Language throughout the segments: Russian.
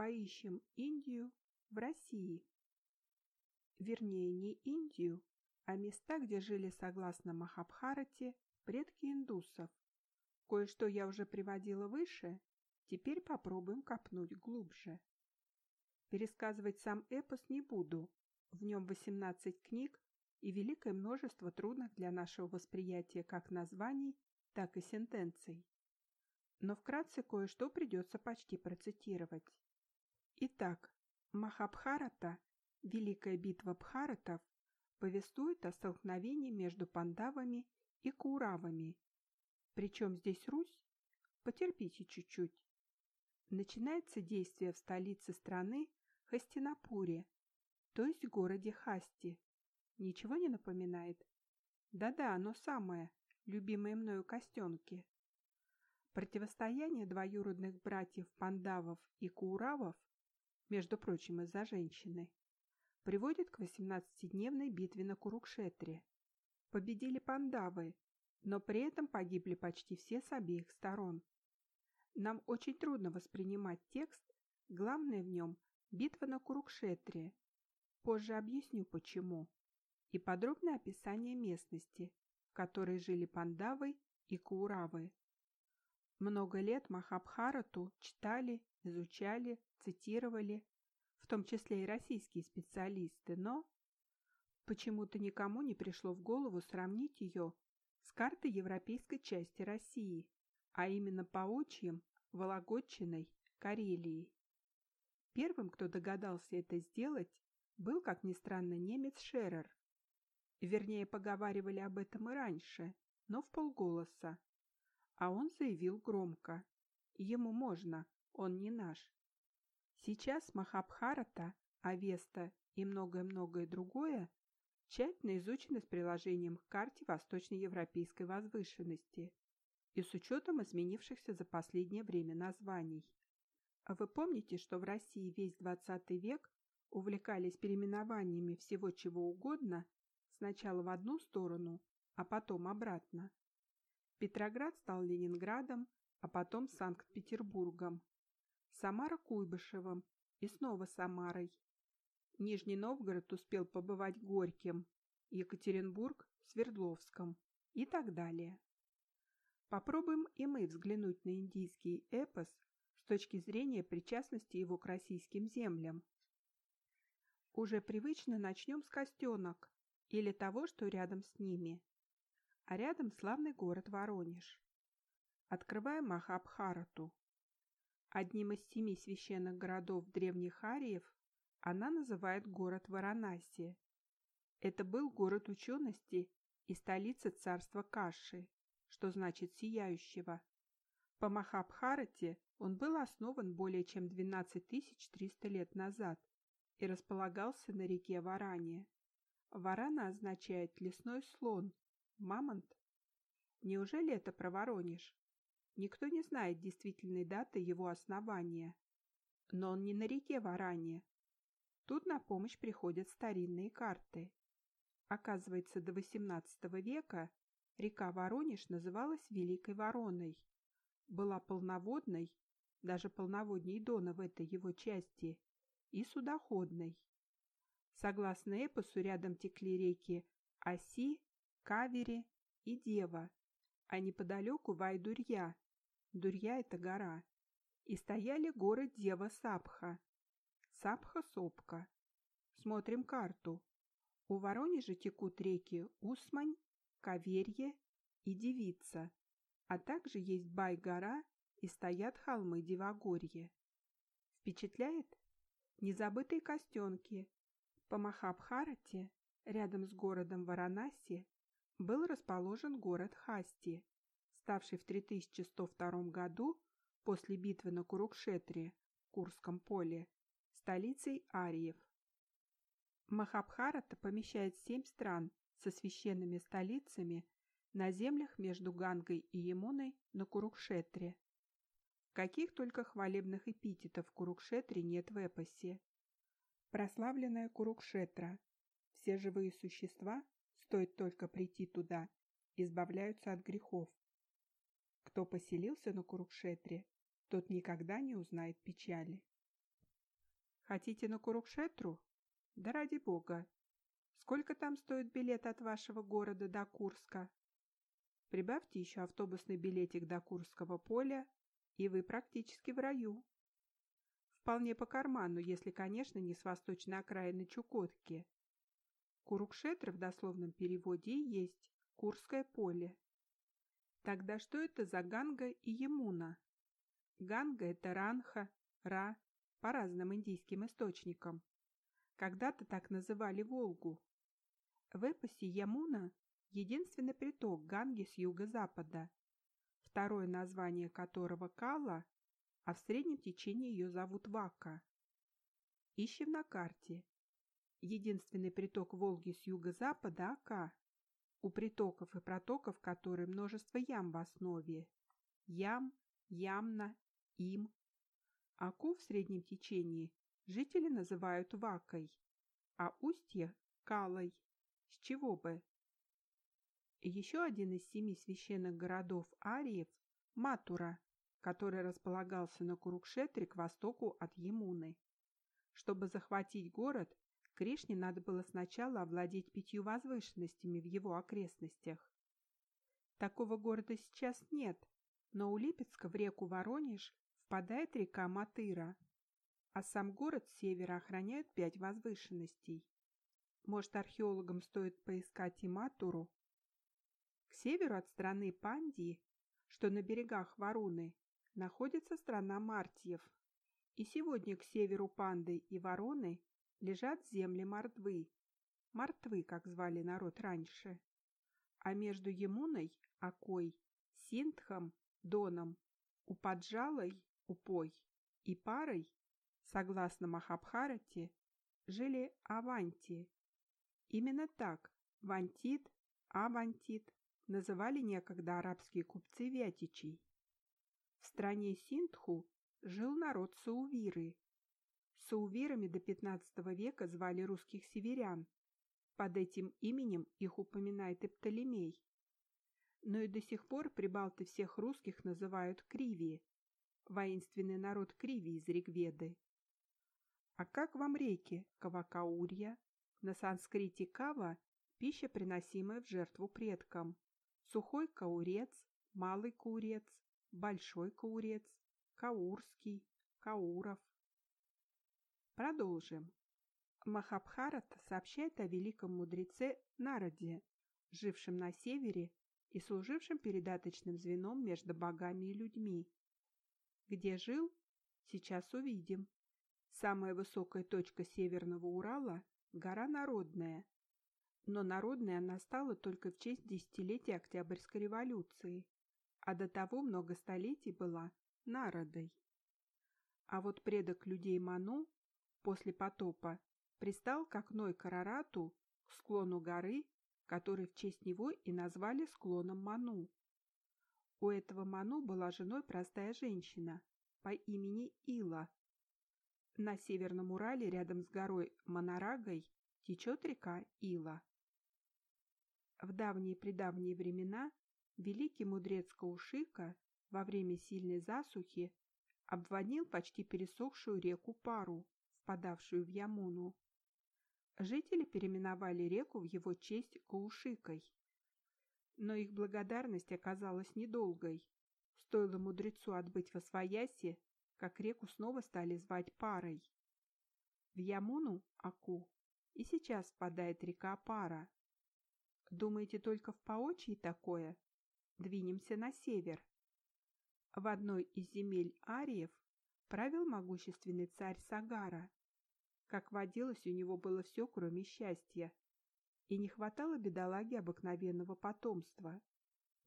поищем Индию в России. Вернее, не Индию, а места, где жили, согласно Махабхарате, предки индусов. Кое-что я уже приводила выше, теперь попробуем копнуть глубже. Пересказывать сам эпос не буду, в нем 18 книг и великое множество трудных для нашего восприятия как названий, так и сентенций. Но вкратце кое-что придется почти процитировать. Итак, Махабхарата, Великая битва Бхаратов, повествует о столкновении между пандавами и куравами. Причем здесь Русь? Потерпите чуть-чуть. Начинается действие в столице страны Хастинапуре, то есть городе Хасти. Ничего не напоминает? Да-да, оно самое, любимые мною костенки. Противостояние двоюродных братьев Пандавов и Кауравов, между прочим, из-за женщины, приводит к 18-дневной битве на Курукшетре. Победили Пандавы, но при этом погибли почти все с обеих сторон. Нам очень трудно воспринимать текст, главное в нем – битва на Курукшетре. Позже объясню почему и подробное описание местности, в которой жили пандавы и кауравы. Много лет Махабхарату читали, изучали, цитировали, в том числе и российские специалисты, но почему-то никому не пришло в голову сравнить ее с картой европейской части России, а именно паучьим, Вологодчиной, Карелией. Первым, кто догадался это сделать, был, как ни странно, немец Шерер, Вернее, поговаривали об этом и раньше, но в полголоса. А он заявил громко. Ему можно, он не наш. Сейчас Махабхарата, Авеста и многое-многое другое тщательно изучены с приложением к карте восточноевропейской возвышенности и с учетом изменившихся за последнее время названий. А вы помните, что в России весь XX век увлекались переименованиями всего чего угодно Сначала в одну сторону, а потом обратно. Петроград стал Ленинградом, а потом Санкт-Петербургом. Самара – Куйбышевым и снова Самарой. Нижний Новгород успел побывать Горьким, Екатеринбург – Свердловском и так далее. Попробуем и мы взглянуть на индийский эпос с точки зрения причастности его к российским землям. Уже привычно начнем с костенок, или того, что рядом с ними. А рядом славный город Воронеж. Открываем Махабхарату. Одним из семи священных городов древних ариев она называет город Варанаси. Это был город учености и столица царства Каши, что значит «сияющего». По Махабхарате он был основан более чем 12 300 лет назад и располагался на реке Варане. Варана означает лесной слон, мамонт. Неужели это про Воронеж? Никто не знает действительной даты его основания. Но он не на реке Варане. Тут на помощь приходят старинные карты. Оказывается, до XVIII века река Воронеж называлась Великой Вороной. Была полноводной, даже полноводней Дона в этой его части, и судоходной. Согласно эпосу, рядом текли реки Оси, Кавери и Дева, а неподалеку Вайдурья. Дурья – это гора. И стояли горы Дева-Сапха. Сапха-Сопка. Смотрим карту. У Воронежа текут реки Усмань, Каверье и Девица, а также есть Бай-гора и стоят холмы Девогорье. Впечатляет? Незабытые костенки, по Махабхарате, рядом с городом Варанаси, был расположен город Хасти, ставший в 3102 году после битвы на Курукшетре, Курском поле, столицей ариев. Махабхарата помещает семь стран со священными столицами на землях между Гангой и Ямуной на Курукшетре. Каких только хвалебных эпитетов Курукшетре нет в эпосе. Прославленная Курукшетра. Все живые существа, стоит только прийти туда, избавляются от грехов. Кто поселился на Курукшетре, тот никогда не узнает печали. Хотите на Курукшетру? Да ради бога. Сколько там стоит билет от вашего города до Курска? Прибавьте еще автобусный билетик до Курского поля, и вы практически в раю. Вполне по карману, если, конечно, не с восточной окраины Чукотки. Курукшетр в дословном переводе есть Курское поле. Тогда что это за Ганга и Емуна? Ганга – это Ранха, Ра, по разным индийским источникам. Когда-то так называли Волгу. В эпосе Ямуна – единственный приток Ганги с юго-запада, второе название которого Кала, а в среднем течении ее зовут Вака. Ищем на карте. Единственный приток Волги с юго-запада – Ака. У притоков и протоков которые множество ям в основе. Ям, Ямна, Им. Аку в среднем течении жители называют Вакой, а устье – Калой. С чего бы? Еще один из семи священных городов Ариев – Матура, который располагался на Курукшетре к востоку от Емуны. Чтобы захватить город, Кришне надо было сначала овладеть пятью возвышенностями в его окрестностях. Такого города сейчас нет, но у Липецка в реку Воронеж впадает река Матыра, а сам город с севера охраняют пять возвышенностей. Может, археологам стоит поискать и Матуру? К северу от страны Пандии, что на берегах Варуны, находится страна Мартьев. И сегодня к северу Панды и Вороны лежат земли мордвы, мартвы, как звали народ раньше. А между Емуной, Окой, Синтхом, Доном, Упаджалой, Упой и Парой, согласно Махабхарате, жили Аванти. Именно так Вантит, Авантит называли некогда арабские купцы Вятичей. В стране Синтху жил народ Саувиры, Саувирами до XV века звали русских северян. Под этим именем их упоминает и Птолемей. Но и до сих пор прибалты всех русских называют Кривии, воинственный народ Кривии из Ригведы. А как вам реки Кавакаурья? На санскрите Кава – пища, приносимая в жертву предкам. Сухой каурец, малый каурец, большой каурец, каурский, кауров. Продолжим. Махабхарата сообщает о великом мудреце Нараде, жившем на севере и служившем передаточным звеном между богами и людьми. Где жил? Сейчас увидим. Самая высокая точка Северного Урала – гора Народная. Но Народная она стала только в честь десятилетия Октябрьской революции, а до того много столетий была Народой. А вот предок людей Ману после потопа пристал к окной Карарату к склону горы, который в честь него и назвали склоном Ману. У этого Ману была женой простая женщина по имени Ила. На Северном Урале рядом с горой Монорагой течет река Ила. В давние-предавние времена великий мудрец Каушика во время сильной засухи обводнил почти пересохшую реку Пару впадавшую в Ямуну. Жители переименовали реку в его честь Каушикой. Но их благодарность оказалась недолгой. Стоило мудрецу отбыть во свояси, как реку снова стали звать Парой. В Ямуну, Аку, и сейчас впадает река Пара. Думаете, только в Паочии такое? Двинемся на север. В одной из земель ариев правил могущественный царь Сагара. Как водилось, у него было все, кроме счастья. И не хватало бедолаге обыкновенного потомства.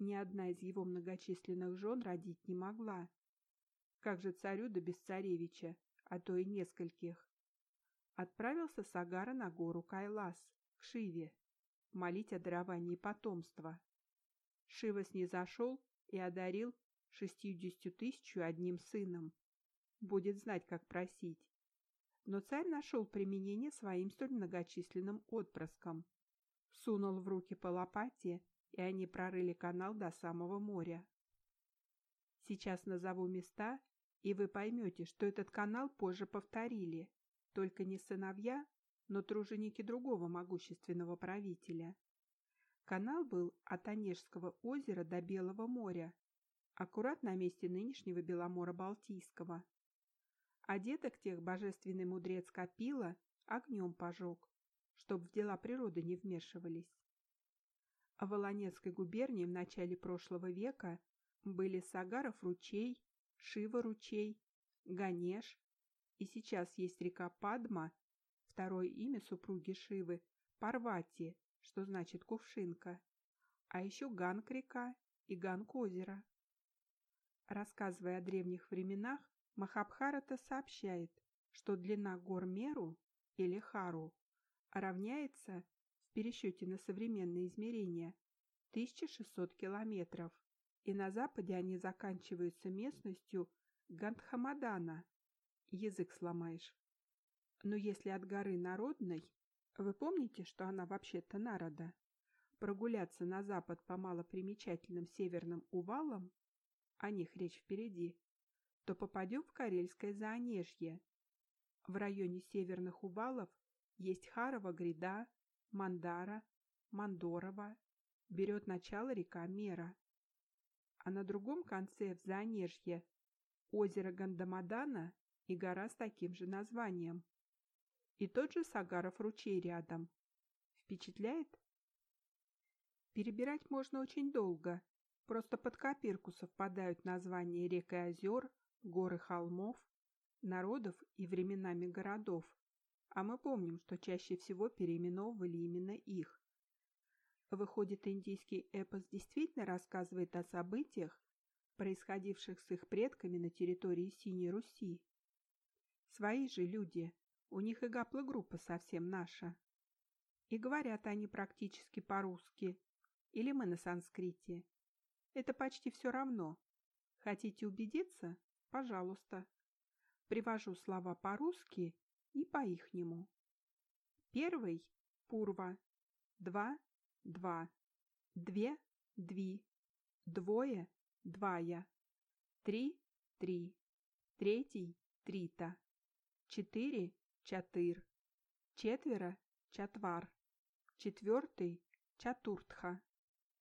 Ни одна из его многочисленных жен родить не могла. Как же царю да без царевича, а то и нескольких. Отправился Сагара на гору Кайлас, к Шиве, молить о даровании потомства. Шива снизошел и одарил шестьюдесятью тысячу одним сыном будет знать, как просить. Но царь нашел применение своим столь многочисленным отпрыскам. Сунул в руки по и они прорыли канал до самого моря. Сейчас назову места, и вы поймете, что этот канал позже повторили. только не сыновья, но труженики другого могущественного правителя. Канал был от Онежского озера до Белого моря, аккурат на месте нынешнего Беломора Балтийского. А деток тех божественный мудрец Копила огнем пожег, чтоб в дела природы не вмешивались. А в Волонецкой губернии в начале прошлого века были Сагаров ручей, Шива ручей, Ганеш, и сейчас есть река Падма, второе имя супруги Шивы, Парвати, что значит кувшинка, а еще Ганг-река и Ганг-озеро. Рассказывая о древних временах, Махабхарата сообщает, что длина гор Меру или Хару равняется в пересчете на современные измерения 1600 километров, и на западе они заканчиваются местностью Гандхамадана. Язык сломаешь. Но если от горы Народной, вы помните, что она вообще-то Народа, прогуляться на запад по малопримечательным северным увалам, о них речь впереди, то попадем в Карельское Заонежье. В районе северных увалов есть Харова гряда, Мандара, Мандорова, берет начало река Мера. А на другом конце, в Заонежье, озеро Гандамадана и гора с таким же названием. И тот же Сагаров ручей рядом. Впечатляет? Перебирать можно очень долго. Просто под копирку совпадают названия рек и озер, гор и холмов, народов и временами городов. А мы помним, что чаще всего переименовывали именно их. Выходит, индийский эпос действительно рассказывает о событиях, происходивших с их предками на территории Синей Руси. Свои же люди, у них и гаплогруппа совсем наша. И говорят они практически по-русски, или мы на санскрите. Это почти все равно. Хотите убедиться? Пожалуйста. Привожу слова по-русски и по-ихнему. Первый – пурва, два – два, две – дви, двое – двая, три – три, третий – трита, четыре – чатыр, четверо – чатвар, четвертый – чатуртха,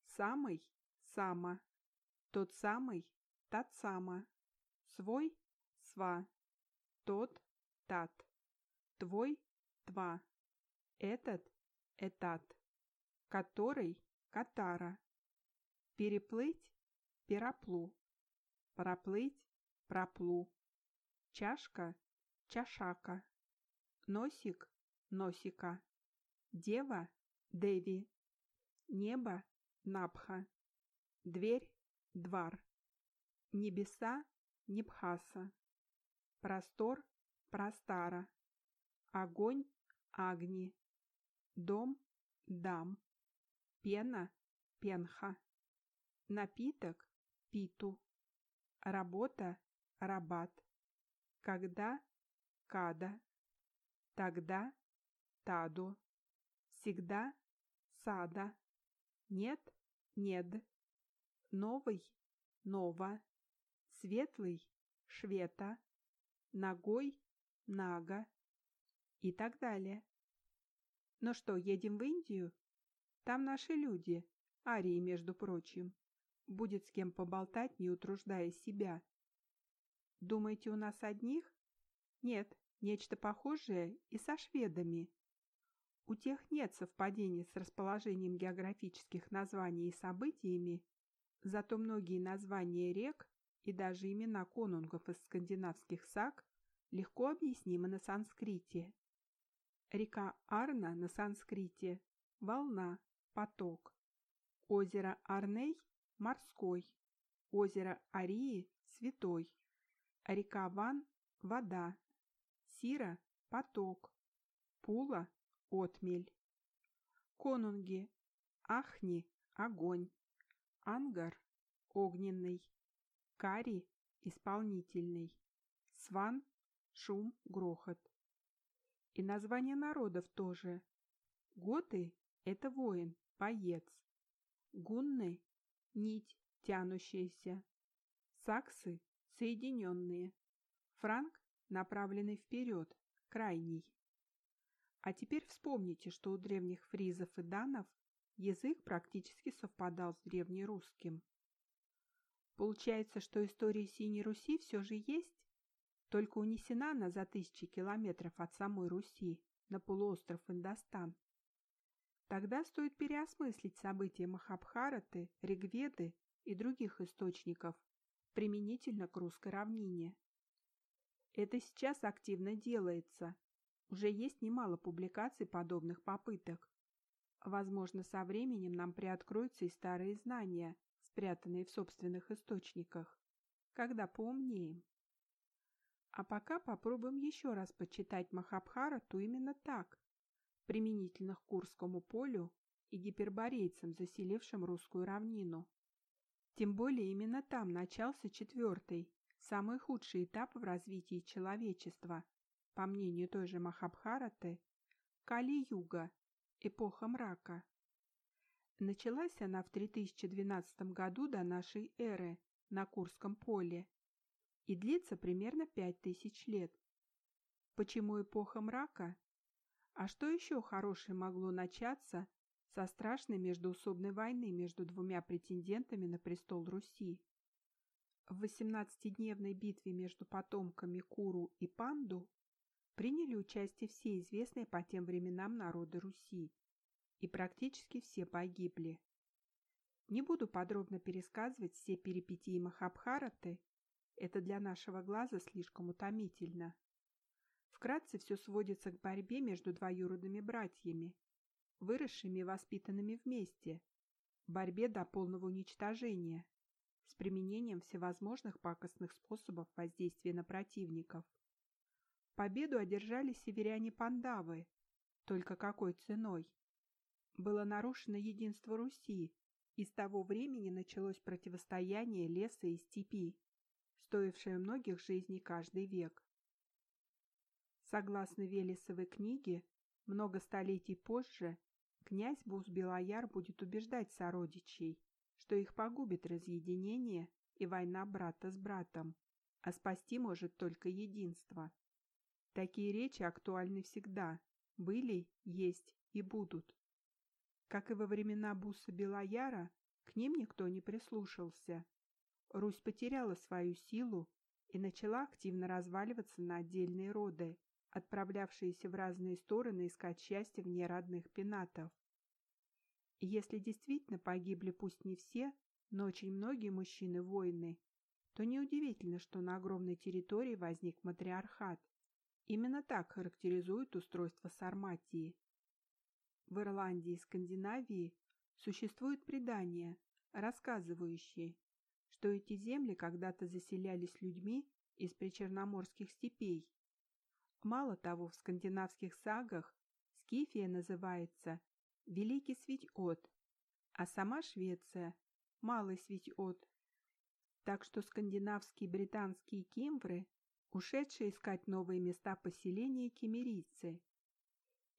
самый – сама, тот самый – татсама, свой – сва, тот – тат твой – тва, этот – этат, который – катара, переплыть – пероплу, проплыть – проплу, чашка – чашака, носик – носика, дева – деви, небо – напха, дверь – двар, небеса – небхаса, простор – простара, огонь – агни, дом – дам, пена – пенха, напиток – питу, работа – рабат, когда – када, тогда – таду, всегда – сада, нет – нед, новый – нова, светлый – швета, ногой – нага, и так далее. Ну что, едем в Индию? Там наши люди, арии, между прочим. Будет с кем поболтать, не утруждая себя. Думаете, у нас одних? Нет, нечто похожее и со шведами. У тех нет совпадений с расположением географических названий и событиями, зато многие названия рек и даже имена конунгов из скандинавских саг легко объяснимы на санскрите. Река Арна на санскрите – волна, поток. Озеро Арней – морской. Озеро Арии – святой. Река Ван – вода. Сира – поток. Пула – отмель. Конунги – Ахни – огонь. Ангар – огненный. Кари – исполнительный. Сван – шум, грохот. И название народов тоже. Готы – это воин, боец. Гунны – нить, тянущаяся. Саксы – соединенные. Франк – направленный вперед, крайний. А теперь вспомните, что у древних фризов и данов язык практически совпадал с древнерусским. Получается, что история Синей Руси все же есть, только унесена она за тысячи километров от самой Руси на полуостров Индостан. Тогда стоит переосмыслить события Махабхараты, Ригведы и других источников применительно к русской равнине. Это сейчас активно делается. Уже есть немало публикаций подобных попыток. Возможно, со временем нам приоткроются и старые знания, спрятанные в собственных источниках, когда поумнеем. А пока попробуем еще раз почитать Махабхарату именно так, применительно к Курскому полю и гиперборейцам, заселившим русскую равнину. Тем более именно там начался четвертый, самый худший этап в развитии человечества, по мнению той же Махабхараты, Кали-юга, эпоха мрака. Началась она в 3012 году до нашей эры на Курском поле и длится примерно пять тысяч лет. Почему эпоха мрака? А что еще хорошее могло начаться со страшной междоусобной войны между двумя претендентами на престол Руси? В 18-дневной битве между потомками Куру и Панду приняли участие все известные по тем временам народы Руси, и практически все погибли. Не буду подробно пересказывать все перипетии Махабхараты, это для нашего глаза слишком утомительно. Вкратце все сводится к борьбе между двоюродными братьями, выросшими и воспитанными вместе, борьбе до полного уничтожения, с применением всевозможных пакостных способов воздействия на противников. Победу одержали северяне Пандавы, только какой ценой? Было нарушено единство Руси, и с того времени началось противостояние леса и степи стоившее многих жизней каждый век. Согласно Велесовой книге, много столетий позже князь Бус-Белояр будет убеждать сородичей, что их погубит разъединение и война брата с братом, а спасти может только единство. Такие речи актуальны всегда, были, есть и будут. Как и во времена Буса Белояра, к ним никто не прислушался, Русь потеряла свою силу и начала активно разваливаться на отдельные роды, отправлявшиеся в разные стороны искать счастье вне родных пенатов. Если действительно погибли пусть не все, но очень многие мужчины-воины, то неудивительно, что на огромной территории возник матриархат. Именно так характеризует устройство Сарматии. В Ирландии и Скандинавии существуют предания, рассказывающие, что эти земли когда-то заселялись людьми из причерноморских степей. Мало того, в скандинавских сагах Скифия называется Великий Свитьот, а сама Швеция – Малый Свитьот. Так что скандинавские британские кемвры, ушедшие искать новые места поселения кемерийцы.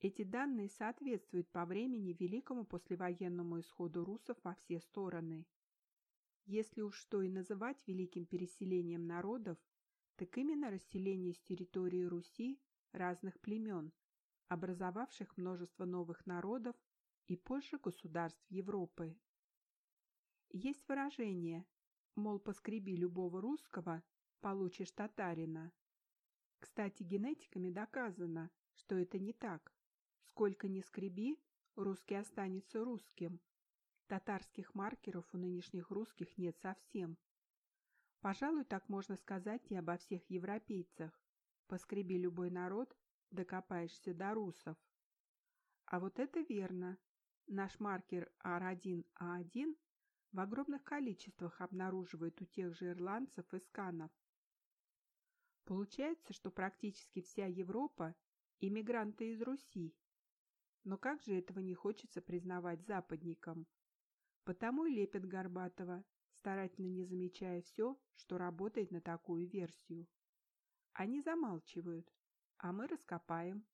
Эти данные соответствуют по времени великому послевоенному исходу русов во все стороны. Если уж что и называть великим переселением народов, так именно расселение с территории Руси разных племен, образовавших множество новых народов и позже государств Европы. Есть выражение, мол, поскреби любого русского, получишь татарина. Кстати, генетиками доказано, что это не так. Сколько ни скреби, русский останется русским, Татарских маркеров у нынешних русских нет совсем. Пожалуй, так можно сказать и обо всех европейцах. Поскреби любой народ, докопаешься до русов. А вот это верно. Наш маркер R1A1 в огромных количествах обнаруживает у тех же ирландцев и сканов. Получается, что практически вся Европа – иммигранты из Руси. Но как же этого не хочется признавать западникам? Потому и лепят Горбатова, старательно не замечая все, что работает на такую версию. Они замалчивают, а мы раскопаем.